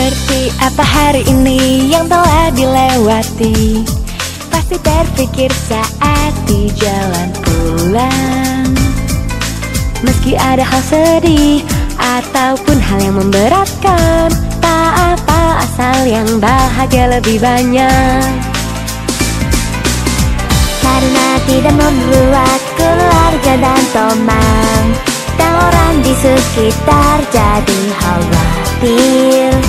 Seperti apa hari ini yang telah dilewati. Pasti terpikir saat di jalan pulang. Meski ada hal sedih Ataupun hal yang memberatkan Tak apa asal yang bahagia lebih banyak. Karena tidak membuat keluarga dan teman Dan orang di sekitar jadi khawatir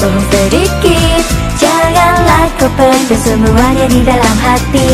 bohong sedikit. Janganlah kau pendam semuanya di dalam hati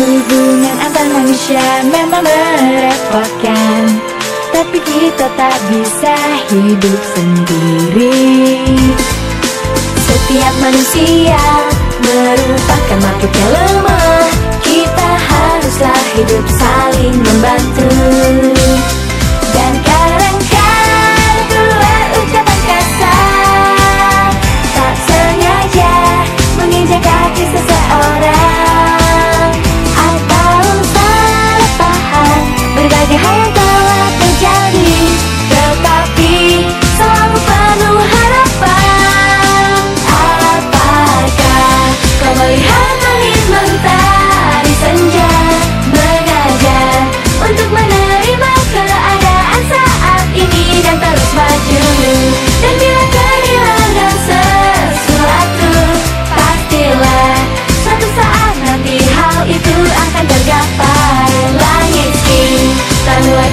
Hubungan antar manusia memang merepotkan. Tapi kita tak bisa hidup sendiri. Setiap manusia merupakan makhluk yang lemah. Kita haruslah hidup siapa langit sing selalu